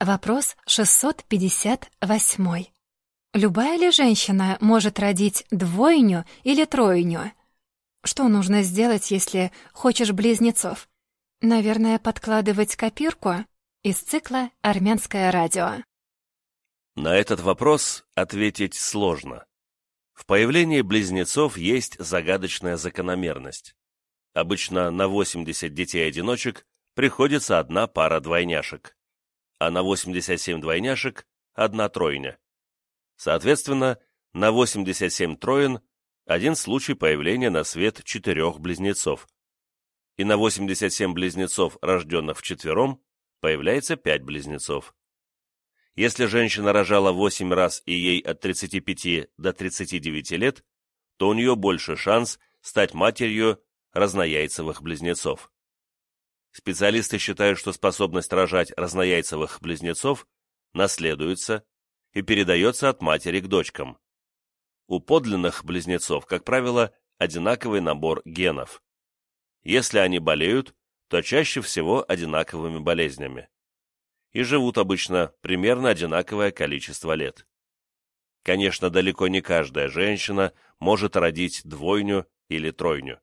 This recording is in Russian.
Вопрос 658. Любая ли женщина может родить двойню или тройню? Что нужно сделать, если хочешь близнецов? Наверное, подкладывать копирку из цикла «Армянское радио». На этот вопрос ответить сложно. В появлении близнецов есть загадочная закономерность. Обычно на 80 детей-одиночек приходится одна пара двойняшек, а на 87 двойняшек – одна тройня. Соответственно, на 87 троен один случай появления на свет четырех близнецов. И на 87 близнецов, рожденных вчетвером, появляется пять близнецов. Если женщина рожала 8 раз и ей от 35 до 39 лет, то у нее больше шанс стать матерью разнояйцевых близнецов. Специалисты считают, что способность рожать разнояйцевых близнецов наследуется и передается от матери к дочкам. У подлинных близнецов, как правило, одинаковый набор генов. Если они болеют, то чаще всего одинаковыми болезнями и живут обычно примерно одинаковое количество лет. Конечно, далеко не каждая женщина может родить двойню или тройню.